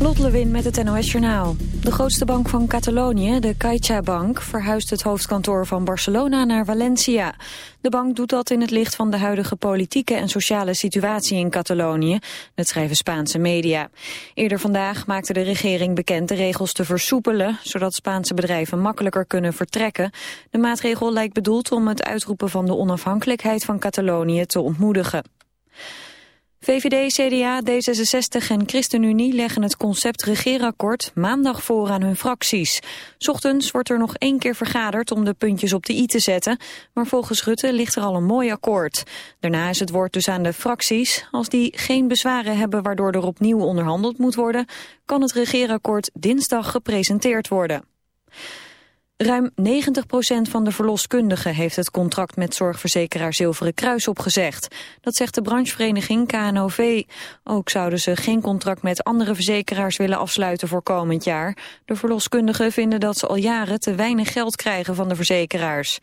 Lot Lewin met het NOS Journaal. De grootste bank van Catalonië, de CaixaBank, verhuist het hoofdkantoor van Barcelona naar Valencia. De bank doet dat in het licht van de huidige politieke en sociale situatie in Catalonië, dat schrijven Spaanse media. Eerder vandaag maakte de regering bekend de regels te versoepelen, zodat Spaanse bedrijven makkelijker kunnen vertrekken. De maatregel lijkt bedoeld om het uitroepen van de onafhankelijkheid van Catalonië te ontmoedigen. VVD, CDA, D66 en ChristenUnie leggen het concept regeerakkoord maandag voor aan hun fracties. Ochtends wordt er nog één keer vergaderd om de puntjes op de i te zetten, maar volgens Rutte ligt er al een mooi akkoord. Daarna is het woord dus aan de fracties. Als die geen bezwaren hebben waardoor er opnieuw onderhandeld moet worden, kan het regeerakkoord dinsdag gepresenteerd worden. Ruim 90% van de verloskundigen heeft het contract met zorgverzekeraar Zilveren Kruis opgezegd. Dat zegt de branchevereniging KNOV. Ook zouden ze geen contract met andere verzekeraars willen afsluiten voor komend jaar. De verloskundigen vinden dat ze al jaren te weinig geld krijgen van de verzekeraars.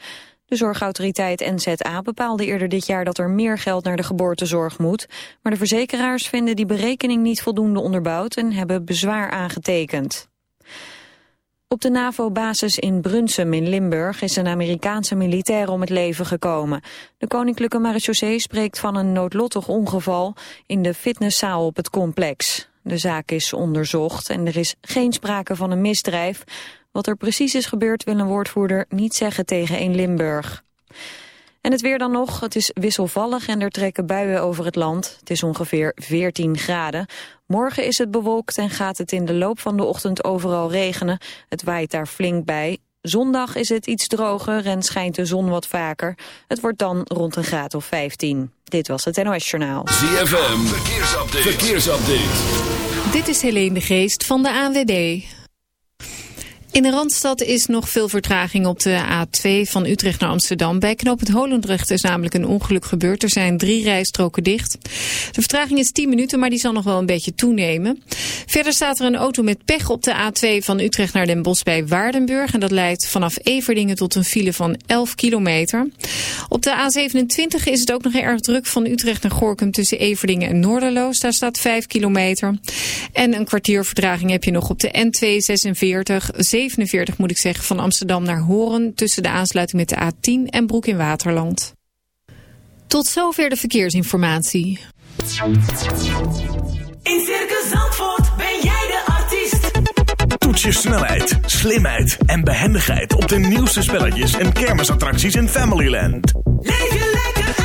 De zorgautoriteit NZA bepaalde eerder dit jaar dat er meer geld naar de geboortezorg moet. Maar de verzekeraars vinden die berekening niet voldoende onderbouwd en hebben bezwaar aangetekend. Op de NAVO-basis in Brunsum in Limburg is een Amerikaanse militair om het leven gekomen. De koninklijke marechaussee spreekt van een noodlottig ongeval in de fitnesszaal op het complex. De zaak is onderzocht en er is geen sprake van een misdrijf. Wat er precies is gebeurd wil een woordvoerder niet zeggen tegen een Limburg. En het weer dan nog. Het is wisselvallig en er trekken buien over het land. Het is ongeveer 14 graden. Morgen is het bewolkt en gaat het in de loop van de ochtend overal regenen. Het waait daar flink bij. Zondag is het iets droger en schijnt de zon wat vaker. Het wordt dan rond een graad of 15. Dit was het NOS Journaal. ZFM, verkeersupdate. verkeersupdate. Dit is Helene de Geest van de ANWB. In de Randstad is nog veel vertraging op de A2 van Utrecht naar Amsterdam. Bij knooppunt Holendrecht is namelijk een ongeluk gebeurd. Er zijn drie rijstroken dicht. De vertraging is 10 minuten, maar die zal nog wel een beetje toenemen. Verder staat er een auto met pech op de A2 van Utrecht naar Den Bosch bij Waardenburg. En dat leidt vanaf Everdingen tot een file van 11 kilometer. Op de A27 is het ook nog erg druk van Utrecht naar Gorkum tussen Everdingen en Noorderloos. Daar staat 5 kilometer. En een kwartier vertraging heb je nog op de N246 47 moet ik zeggen, van Amsterdam naar Horen... tussen de aansluiting met de A10 en Broek in Waterland. Tot zover de verkeersinformatie. In Circus Zandvoort ben jij de artiest. Toets je snelheid, slimheid en behendigheid... op de nieuwste spelletjes en kermisattracties in Familyland. Leef je lekker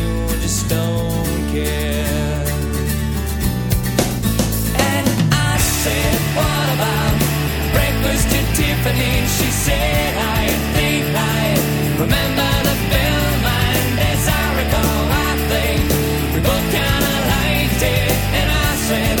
don't care. And I said, What about breakfast at Tiffany? She said, I think I remember the film, and as I recall, I think we both kind of liked it. And I said,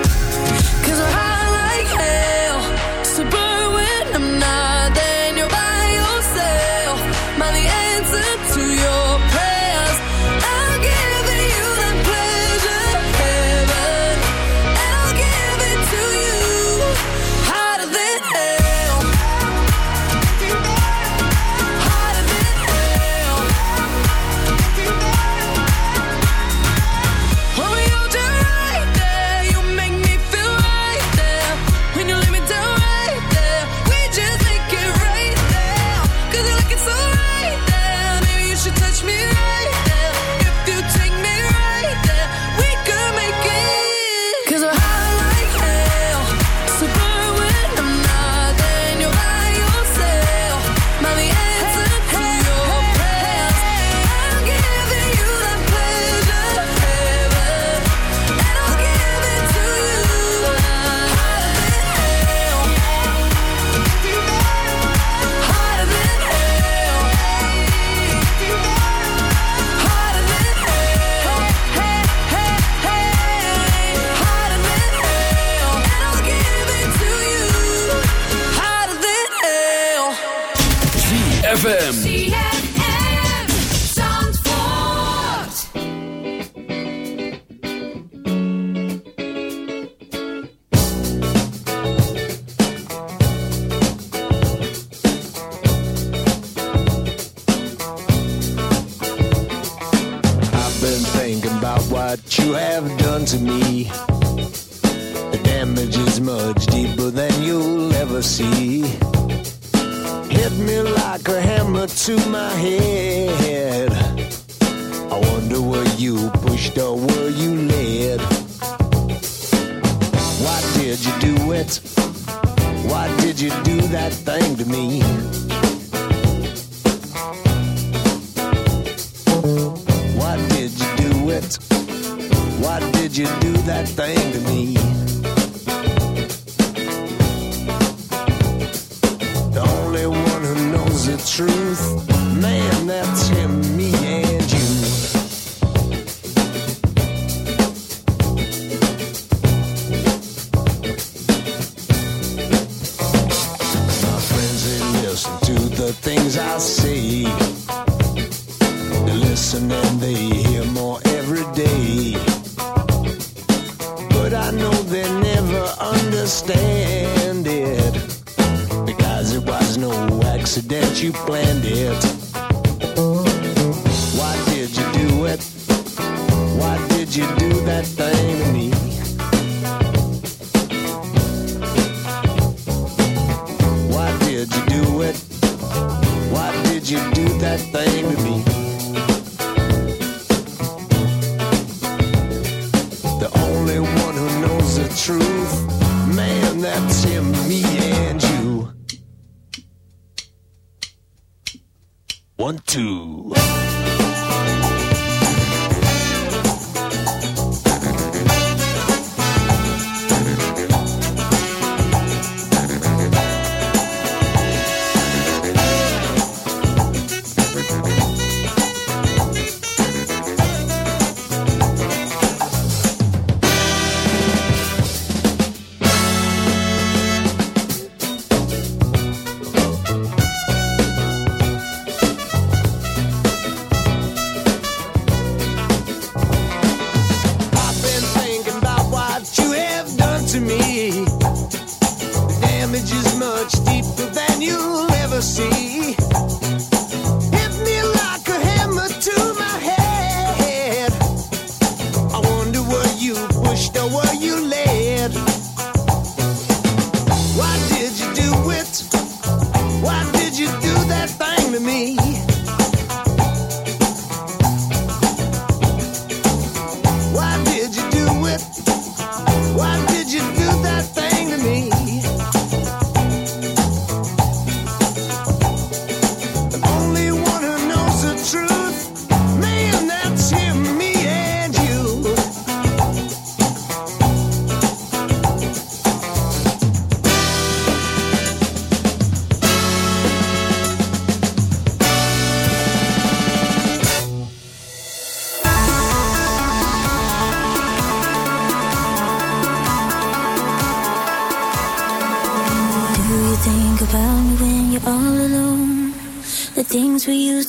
wet.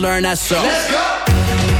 learn that so. Let's go!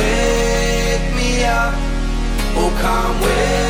wake me up. Oh, come wake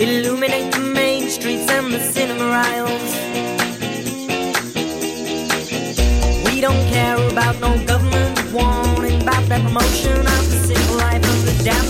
illuminate the main streets and the cinema aisles. We don't care about no government warning about that promotion of the simple life of the damn.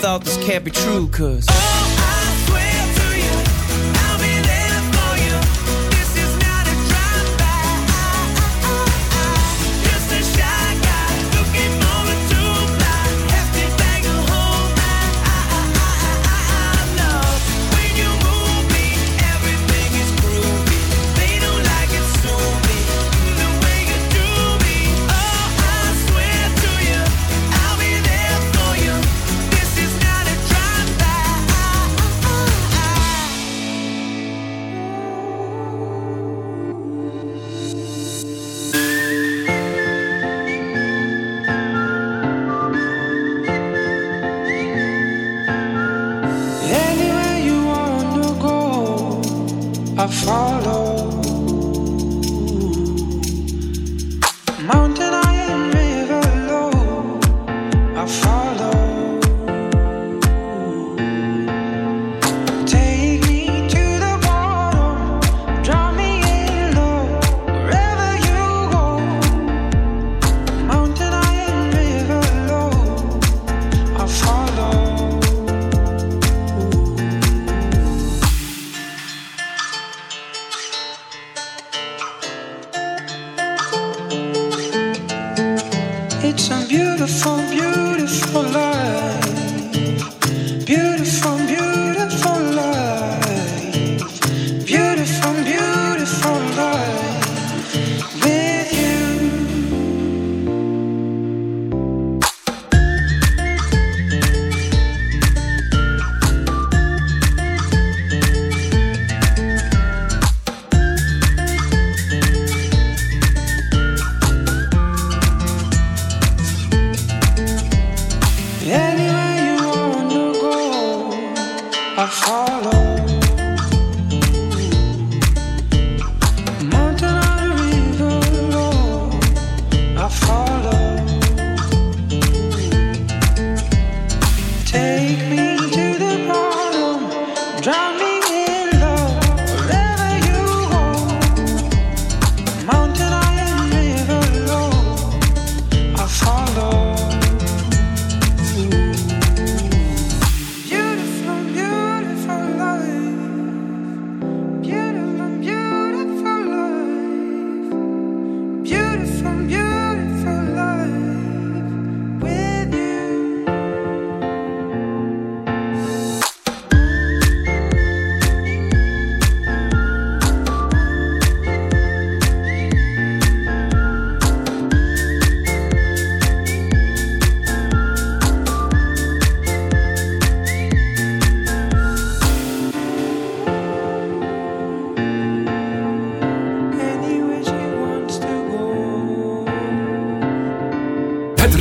Thought this can't be true, cause.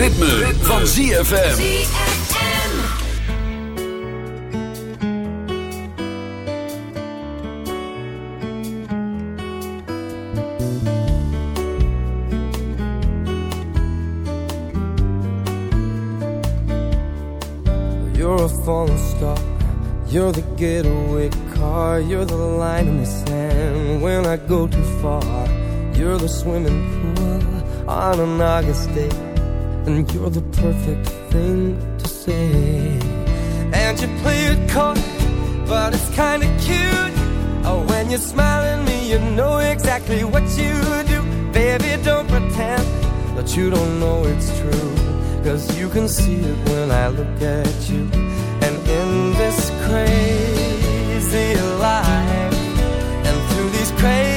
Het ritme, van ZFM. You're a falling star. You're the getaway car. You're the line in the sand when I go too far. You're the swimming pool on an August day. And you're the perfect thing to say. And you play it coy, but it's kinda cute. Oh, when you smile at me, you know exactly what you do. Baby, don't pretend that you don't know it's true. Cause you can see it when I look at you. And in this crazy life, and through these crazy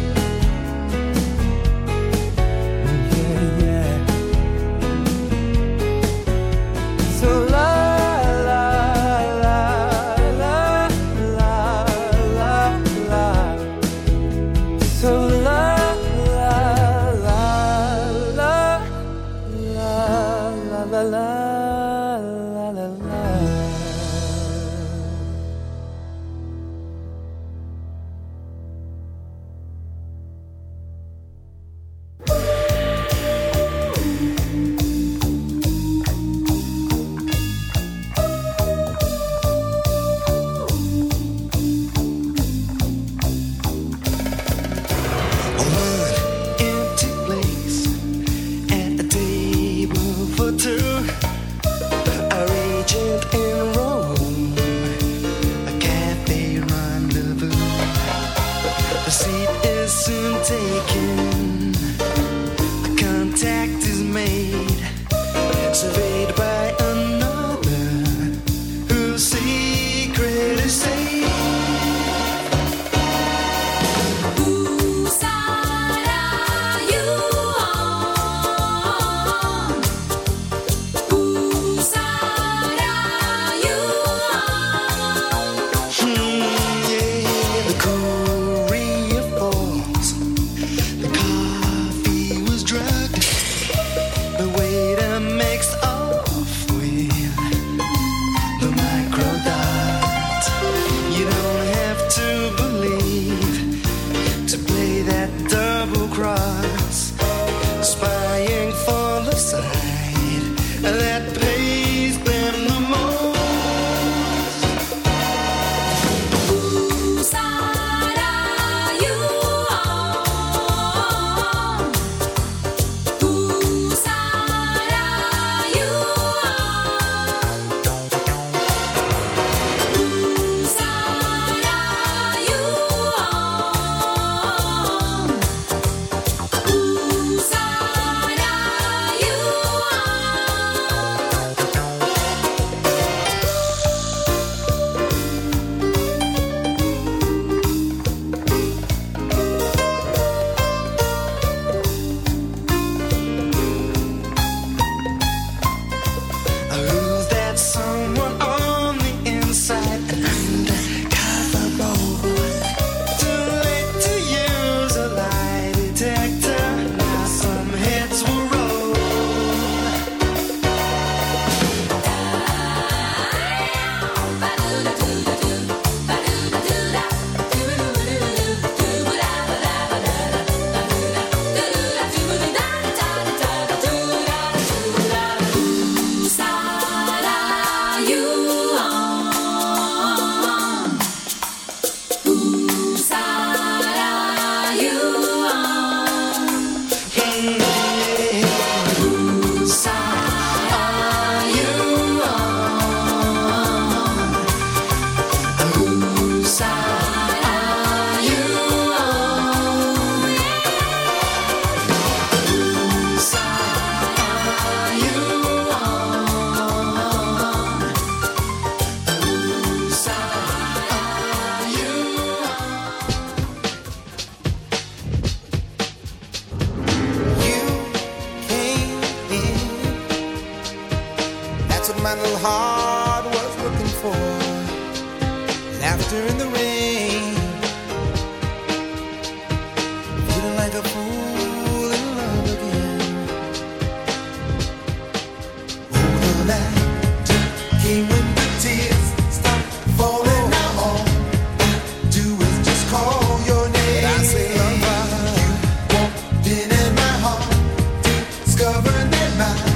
night.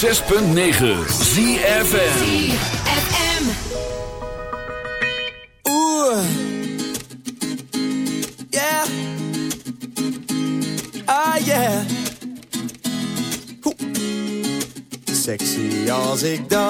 106.9 ZFM. Ooh, yeah, ah yeah. Hoe. Sexy als ik dans.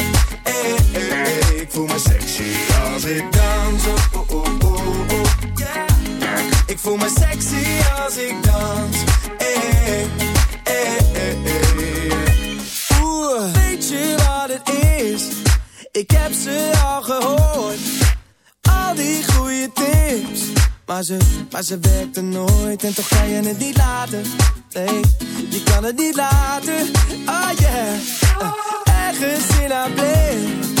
Ik voel me sexy als ik dans. Oh, oh, oh, oh, oh, yeah. Ik voel me sexy als ik dans. Hey, hey, hey, hey. Oeh, weet je wat het is? Ik heb ze al gehoord. Al die goede tips. Maar ze, maar ze werkte nooit en toch kan je het niet laten. Nee, je kan het niet laten. Oh yeah. Ergens in haar blik